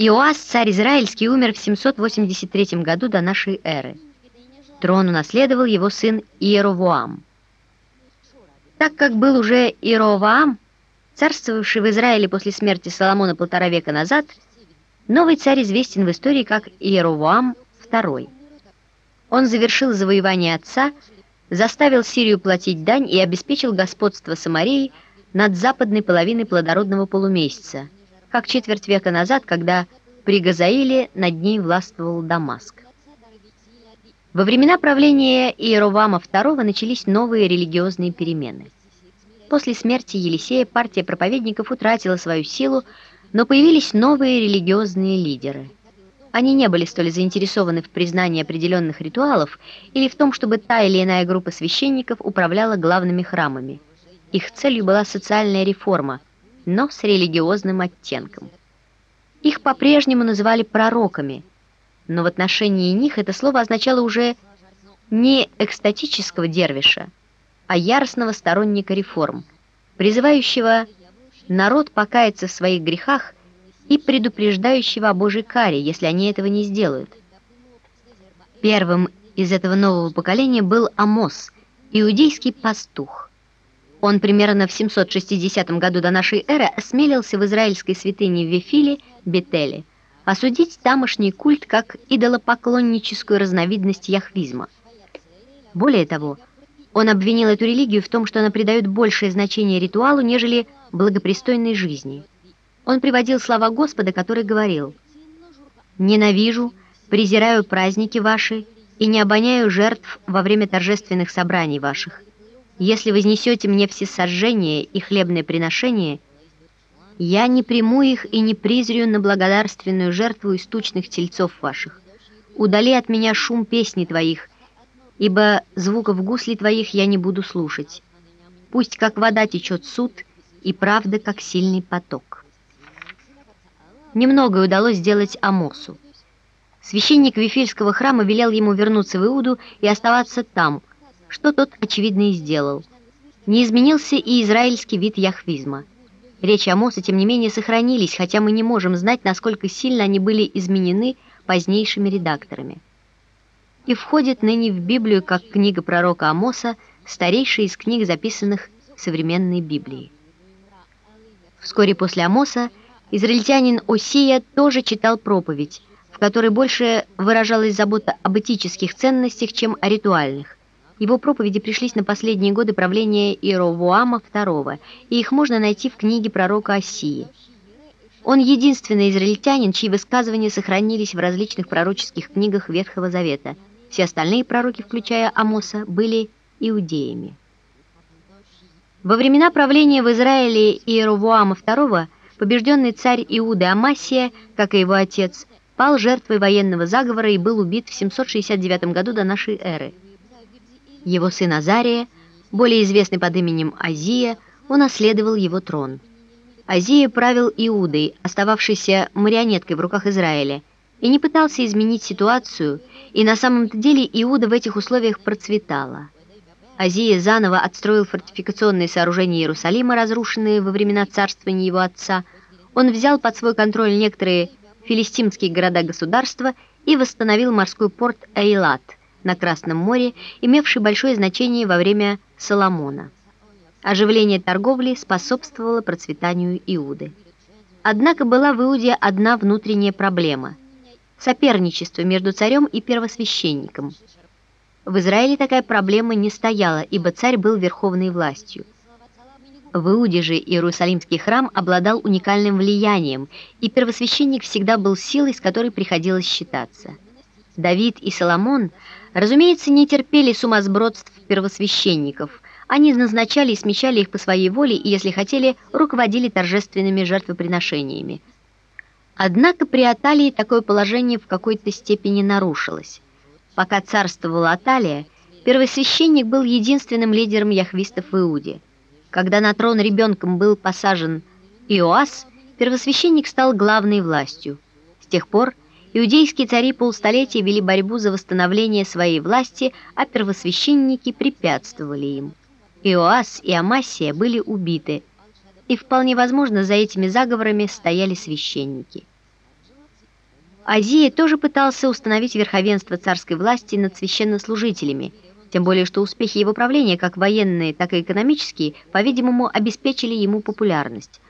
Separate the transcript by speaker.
Speaker 1: Иоас, царь израильский, умер в 783 году до нашей эры. Трон унаследовал его сын Иеровоам. Так как был уже Иеровоам, царствовавший в Израиле после смерти Соломона полтора века назад, новый царь известен в истории как Иеровоам II. Он завершил завоевание отца, заставил Сирию платить дань и обеспечил господство Самарии над западной половиной плодородного полумесяца, как четверть века назад, когда при Газаиле над ней властвовал Дамаск. Во времена правления Иеровама II начались новые религиозные перемены. После смерти Елисея партия проповедников утратила свою силу, но появились новые религиозные лидеры. Они не были столь заинтересованы в признании определенных ритуалов или в том, чтобы та или иная группа священников управляла главными храмами. Их целью была социальная реформа, но с религиозным оттенком. Их по-прежнему называли пророками – но в отношении них это слово означало уже не экстатического дервиша, а яростного сторонника реформ, призывающего народ покаяться в своих грехах и предупреждающего о Божьей каре, если они этого не сделают. Первым из этого нового поколения был Амос, иудейский пастух. Он примерно в 760 году до нашей эры осмелился в израильской святыне в Вифиле, осудить тамошний культ как идолопоклонническую разновидность яхвизма. Более того, он обвинил эту религию в том, что она придает большее значение ритуалу, нежели благопристойной жизни. Он приводил слова Господа, который говорил «Ненавижу, презираю праздники ваши и не обоняю жертв во время торжественных собраний ваших. Если вознесете мне всесожжение и хлебное приношение – я не приму их и не призрю на благодарственную жертву из тучных тельцов ваших. Удали от меня шум песни твоих, ибо звуков гусли твоих я не буду слушать. Пусть как вода течет суд, и правда, как сильный поток. Немногое удалось сделать Амосу. Священник Вифильского храма велел ему вернуться в Иуду и оставаться там, что тот, очевидно, и сделал. Не изменился и израильский вид яхвизма – Речи Амоса, тем не менее, сохранились, хотя мы не можем знать, насколько сильно они были изменены позднейшими редакторами. И входит ныне в Библию как книга пророка Амоса, старейшая из книг, записанных в современной Библии. Вскоре после Амоса израильтянин Осия тоже читал проповедь, в которой больше выражалась забота об этических ценностях, чем о ритуальных. Его проповеди пришлись на последние годы правления Иеровоама II, и их можно найти в книге пророка Осии. Он единственный израильтянин, чьи высказывания сохранились в различных пророческих книгах Ветхого Завета. Все остальные пророки, включая Амоса, были иудеями. Во времена правления в Израиле Иеровоама II побежденный царь Иуды Амасия, как и его отец, пал жертвой военного заговора и был убит в 769 году до нашей эры. Его сын Азария, более известный под именем Азия, унаследовал его трон. Азия правил Иудой, остававшейся марионеткой в руках Израиля, и не пытался изменить ситуацию, и на самом-то деле Иуда в этих условиях процветала. Азия заново отстроил фортификационные сооружения Иерусалима, разрушенные во времена царствования его отца. Он взял под свой контроль некоторые филистимские города-государства и восстановил морской порт Эйлат – на Красном море, имевший большое значение во время Соломона. Оживление торговли способствовало процветанию Иуды. Однако была в Иуде одна внутренняя проблема – соперничество между царем и первосвященником. В Израиле такая проблема не стояла, ибо царь был верховной властью. В Иуде же Иерусалимский храм обладал уникальным влиянием, и первосвященник всегда был силой, с которой приходилось считаться. Давид и Соломон – Разумеется, не терпели сумасбродств первосвященников. Они назначали и смещали их по своей воле и, если хотели, руководили торжественными жертвоприношениями. Однако при Аталии такое положение в какой-то степени нарушилось. Пока царствовала Аталия, первосвященник был единственным лидером яхвистов в Иуде. Когда на трон ребенком был посажен Иоас, первосвященник стал главной властью. С тех пор Иудейские цари полстолетия вели борьбу за восстановление своей власти, а первосвященники препятствовали им. Иоас и Амасия были убиты, и вполне возможно за этими заговорами стояли священники. Азия тоже пытался установить верховенство царской власти над священнослужителями, тем более что успехи его правления, как военные, так и экономические, по-видимому, обеспечили ему популярность.